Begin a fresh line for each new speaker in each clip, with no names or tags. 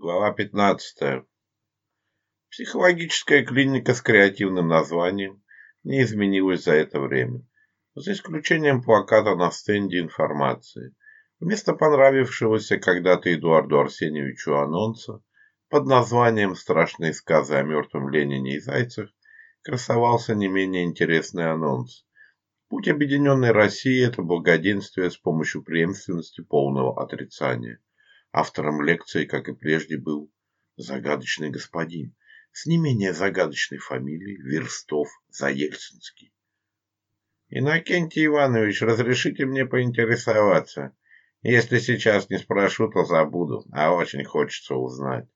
Глава 15. Психологическая клиника с креативным названием не изменилась за это время, за исключением плаката на стенде информации. Вместо понравившегося когда-то Эдуарду Арсеньевичу анонса под названием «Страшные сказы о мертвом Ленине и Зайцах» красовался не менее интересный анонс. Путь объединенной России – это благоденствие с помощью преемственности полного отрицания автором лекции, как и прежде, был загадочный господин с не менее загадочной фамилией Верстов Заельцинский. «Иннокентий Иванович, разрешите мне поинтересоваться. Если сейчас не спрошу, то забуду, а очень хочется узнать».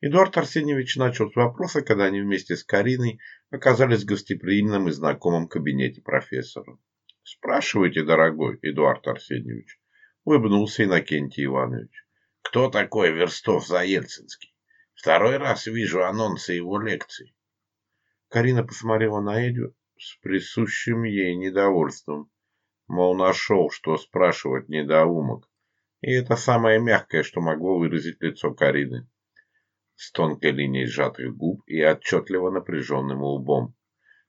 Эдуард Арсеньевич начал с вопроса, когда они вместе с Кариной оказались в гостеприимном и знакомом кабинете профессора. «Спрашивайте, дорогой Эдуард Арсеньевич», — улыбнулся Иннокентий Иванович. Кто такой Верстов Заельцинский? Второй раз вижу анонсы его лекций. Карина посмотрела на Эдю с присущим ей недовольством. Мол, нашел, что спрашивать недоумок. И это самое мягкое, что могло выразить лицо Карины. С тонкой линией сжатых губ и отчетливо напряженным лбом.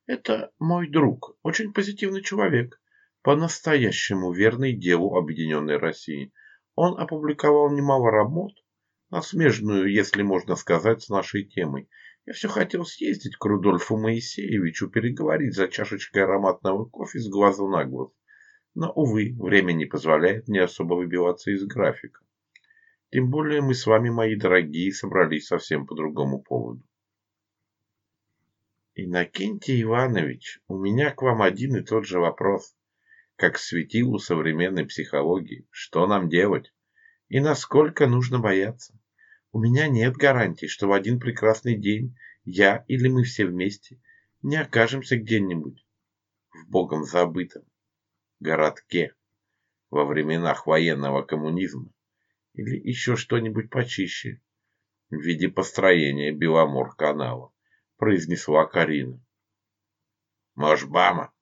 Это мой друг, очень позитивный человек, по-настоящему верный делу Объединенной России он опубликовал немало работ, насмежную, если можно сказать, с нашей темой. Я все хотел съездить к Рудольфу Моисеевичу, переговорить за чашечкой ароматного кофе с глазу на глаз. Но, увы, время не позволяет мне особо выбиваться из графика. Тем более мы с вами, мои дорогие, собрались совсем по другому поводу. Иннокентий Иванович, у меня к вам один и тот же вопрос как светилу современной психологии. Что нам делать? И насколько нужно бояться? У меня нет гарантий, что в один прекрасный день я или мы все вместе не окажемся где-нибудь в богом забытом городке во временах военного коммунизма или еще что-нибудь почище в виде построения Беломор-канала, произнесла Карина. Машбама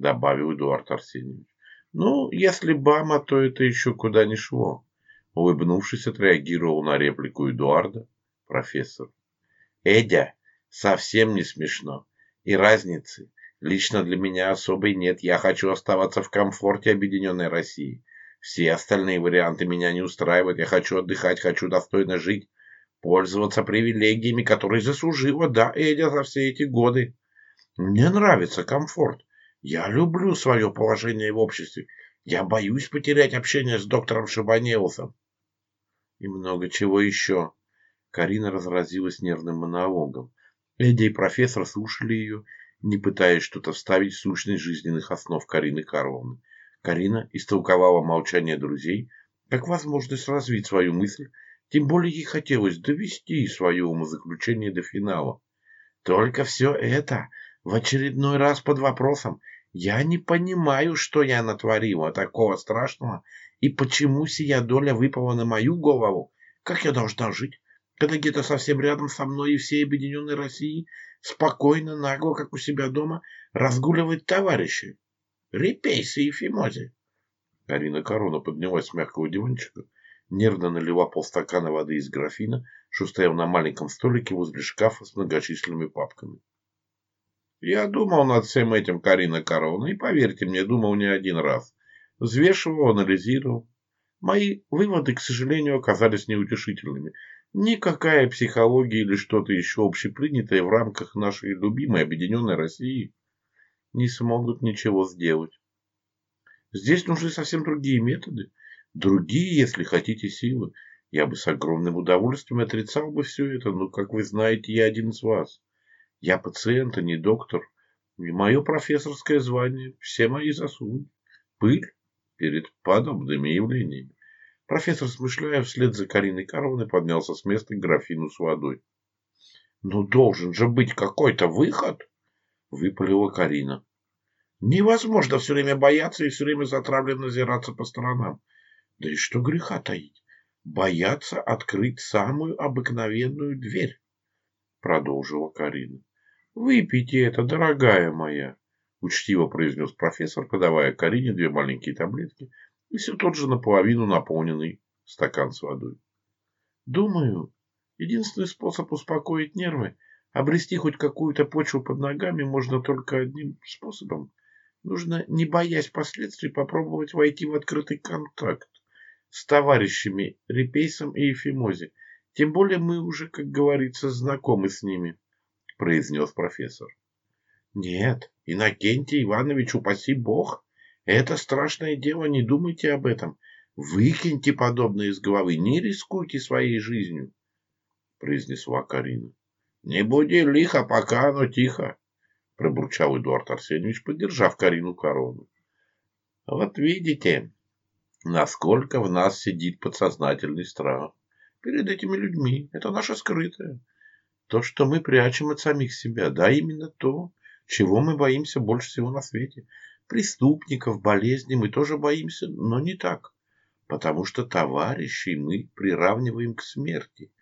— добавил Эдуард Арсеньевич. «Ну, если Бама, то это еще куда ни шло», — улыбнувшись, отреагировал на реплику Эдуарда профессор. «Эдя, совсем не смешно. И разницы лично для меня особой нет. Я хочу оставаться в комфорте Объединенной России. Все остальные варианты меня не устраивают. Я хочу отдыхать, хочу достойно жить, пользоваться привилегиями, которые заслужила, да, Эдя, за все эти годы. Мне нравится комфорт. Я люблю свое положение в обществе. Я боюсь потерять общение с доктором Шабанеусом. И много чего еще. Карина разразилась нервным монологом. Эдди и профессор слушали ее, не пытаясь что-то вставить в сущность жизненных основ Карины Карловны. Карина истолковала молчание друзей как возможность развить свою мысль, тем более ей хотелось довести свое умозаключение до финала. Только все это в очередной раз под вопросом «Я не понимаю, что я натворила такого страшного и почему сия доля выпала на мою голову? Как я должна жить, когда где-то совсем рядом со мной и всей объединенной России спокойно, нагло, как у себя дома, разгуливают товарищи? Репейсы и Фимози!» Арина Корона поднялась с мягкого диванчика, нервно налила полстакана воды из графина, что стоял на маленьком столике возле шкафа с многочисленными папками. Я думал над всем этим, Карина Каровна, и, поверьте мне, думал не один раз. Взвешивал, анализировал. Мои выводы, к сожалению, оказались неутешительными. Никакая психология или что-то еще общепринятое в рамках нашей любимой объединенной России не смогут ничего сделать. Здесь нужны совсем другие методы, другие, если хотите, силы. Я бы с огромным удовольствием отрицал бы все это, но, как вы знаете, я один из вас. Я пациент, а не доктор. И мое профессорское звание, все мои заслуги. Пыль перед подобными явлениями. Профессор смышляя вслед за Кариной Карловной поднялся с места к графину с водой. «Ну, должен же быть какой-то выход!» — выпалила Карина. «Невозможно все время бояться и все время затравленно зираться по сторонам. Да и что греха таить? Бояться открыть самую обыкновенную дверь!» — продолжила Карина. Выпейте это, дорогая моя, учтиво произнес профессор, подавая Карине две маленькие таблетки и все тот же наполовину наполненный стакан с водой. Думаю, единственный способ успокоить нервы – обрести хоть какую-то почву под ногами можно только одним способом. Нужно, не боясь последствий, попробовать войти в открытый контакт с товарищами Репейсом и Эфимози. Тем более мы уже, как говорится, знакомы с ними. — произнес профессор. «Нет, Иннокентий Иванович, упаси бог! Это страшное дело, не думайте об этом. Выкиньте подобное из головы, не рискуйте своей жизнью!» — произнесла Карина. «Не буди лихо, пока оно тихо!» — пробурчал Эдуард Арсеньевич, поддержав Карину корону. «Вот видите, насколько в нас сидит подсознательный страх перед этими людьми. Это наше скрытое, то, что мы прячем от самих себя, да именно то, чего мы боимся больше всего на свете. Преступников, болезней мы тоже боимся, но не так, потому что товарищей мы приравниваем к смерти,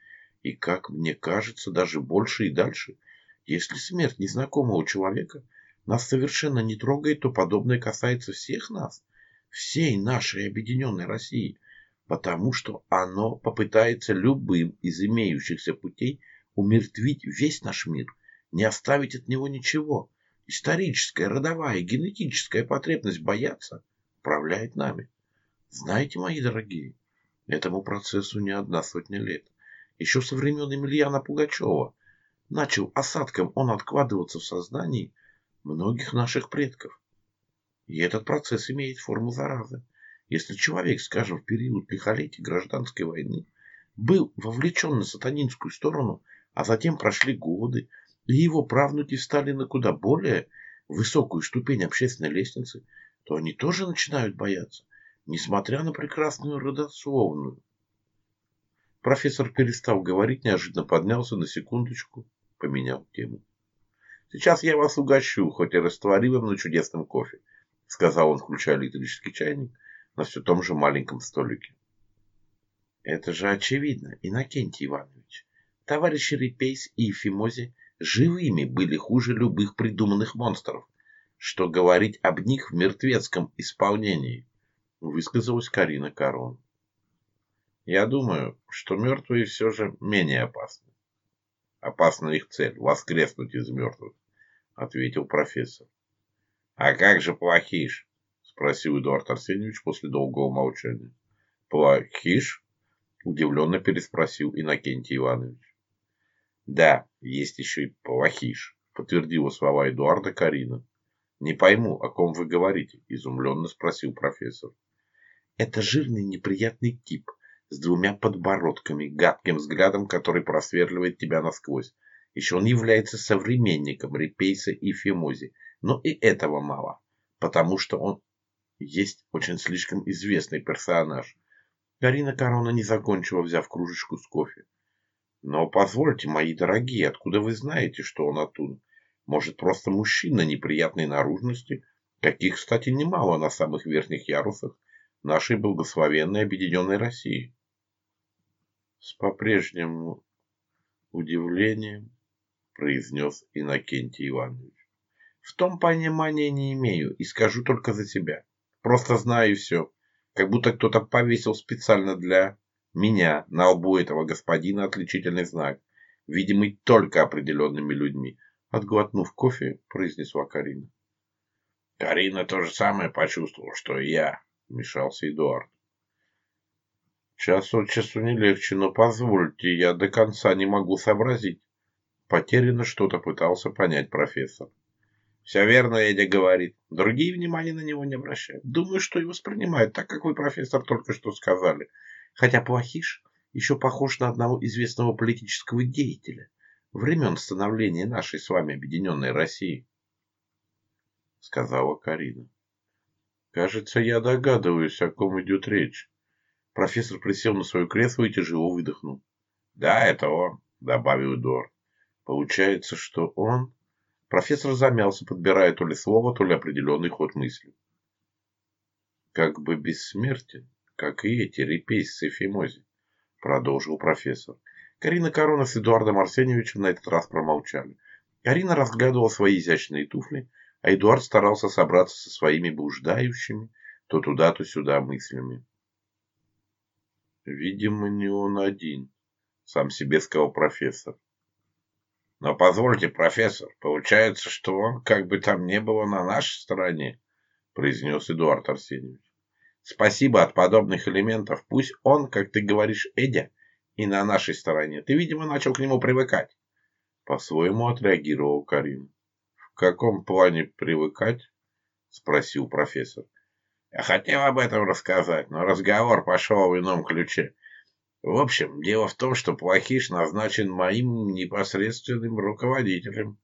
и, как мне кажется, даже больше и дальше. Если смерть незнакомого человека нас совершенно не трогает, то подобное касается всех нас, всей нашей объединенной России, потому что оно попытается любым из имеющихся путей – умертвить весь наш мир, не оставить от него ничего. Историческая, родовая, генетическая потребность бояться управляет нами. Знаете, мои дорогие, этому процессу не одна сотня лет. Еще со времен Емельяна Пугачева начал осадком он откладываться в сознании многих наших предков. И этот процесс имеет форму заразы. Если человек, скажем, в период лихолетия гражданской войны был вовлечен на сатанинскую сторону – а затем прошли годы, и его правнуки стали на куда более высокую ступень общественной лестницы, то они тоже начинают бояться, несмотря на прекрасную родословную. Профессор, перестал говорить, неожиданно поднялся на секундочку, поменял тему. «Сейчас я вас угощу, хоть и растворимым, но чудесным кофе», сказал он, включая электрический чайник на все том же маленьком столике. «Это же очевидно, Иннокентий Иванович», товарищи Репейс и Ефимози живыми были хуже любых придуманных монстров. Что говорить об них в мертвецком исполнении? Высказалась Карина Корон. Я думаю, что мертвые все же менее опасны. Опасна их цель — воскреснуть из мертвых, — ответил профессор. — А как же плохиш? — спросил Эдуард Арсеньевич после долгого молчания. — Плохиш? — удивленно переспросил Иннокентий Иванович. Да, есть еще и плохиш, подтвердила слова Эдуарда Карина. Не пойму, о ком вы говорите, изумленно спросил профессор. Это жирный неприятный тип с двумя подбородками, гадким взглядом, который просверливает тебя насквозь. Еще он является современником Репейса и Фемози. Но и этого мало, потому что он есть очень слишком известный персонаж. Карина Корона не закончила, взяв кружечку с кофе. Но позвольте, мои дорогие, откуда вы знаете, что он оттуда? Может, просто мужчина неприятной наружности, каких, кстати, немало на самых верхних ярусах нашей благословенной объединенной России? С по-прежнему удивлением произнес Иннокентий Иванович. В том понимания не имею и скажу только за себя. Просто знаю все, как будто кто-то повесил специально для меня, на лбу этого господина отличительный знак, видимый только определенными людьми, отглотнув кофе, произнесла Карина. Карина то же самое почувствовала, что и я, вмешался Эдуард. Час от часу не легче, но позвольте, я до конца не могу сообразить. Потерянно что-то пытался понять профессор. Все верно, Эдя говорит. Другие внимания на него не обращают. Думаю, что и воспринимают, так как вы, профессор, только что сказали хотя Плохиш еще похож на одного известного политического деятеля времен становления нашей с вами объединенной России, — сказала Карина. — Кажется, я догадываюсь, о ком идет речь. Профессор присел на свое кресло и тяжело выдохнул. — Да, это он, — добавил Эдуард. — Получается, что он... Профессор замялся, подбирая то ли слово, то ли определенный ход мысли. — Как бы бессмертен, как и эти репейсы Фимози, продолжил профессор. Карина Корона с Эдуардом Арсеньевичем на этот раз промолчали. Карина разглядывала свои изящные туфли, а Эдуард старался собраться со своими блуждающими то туда, то сюда мыслями. Видимо, не он один, сам себе сказал профессор. Но позвольте, профессор, получается, что он, как бы там ни было, на нашей стороне, произнес Эдуард Арсеньевич. Спасибо от подобных элементов. Пусть он, как ты говоришь, Эдя, и на нашей стороне. Ты, видимо, начал к нему привыкать. По-своему отреагировал Карим. В каком плане привыкать? Спросил профессор. Я хотел об этом рассказать, но разговор пошел в ином ключе. В общем, дело в том, что Плохиш назначен моим непосредственным руководителем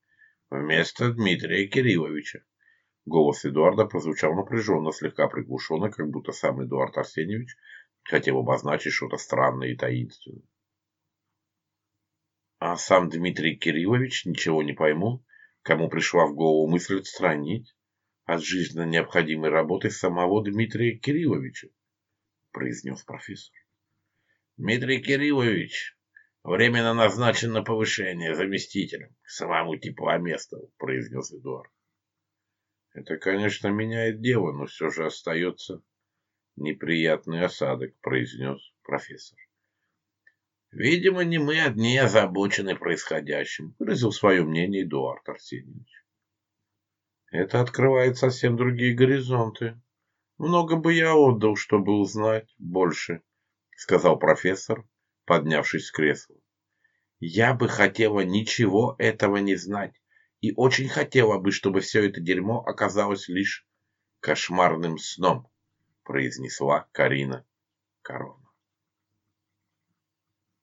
вместо Дмитрия Кирилловича. Голос Эдуарда прозвучал напряженно, слегка приглушенно, как будто сам Эдуард Арсеньевич хотел обозначить что-то странное и таинственное. А сам Дмитрий Кириллович ничего не пойму, кому пришла в голову мысль отстранить от жизненно необходимой работы самого Дмитрия Кирилловича, произнес профессор. Дмитрий Кириллович временно назначен на повышение заместителем к самому тепломесту, произнес Эдуард. Это, конечно, меняет дело, но все же остается неприятный осадок, произнес профессор. Видимо, не мы одни озабочены происходящим, выразил свое мнение Эдуард Арсеньевич. Это открывает совсем другие горизонты. Много бы я отдал, чтобы узнать больше, сказал профессор, поднявшись с кресла. Я бы хотела ничего этого не знать и очень хотела бы, чтобы все это дерьмо оказалось лишь кошмарным сном, произнесла Карина Корона.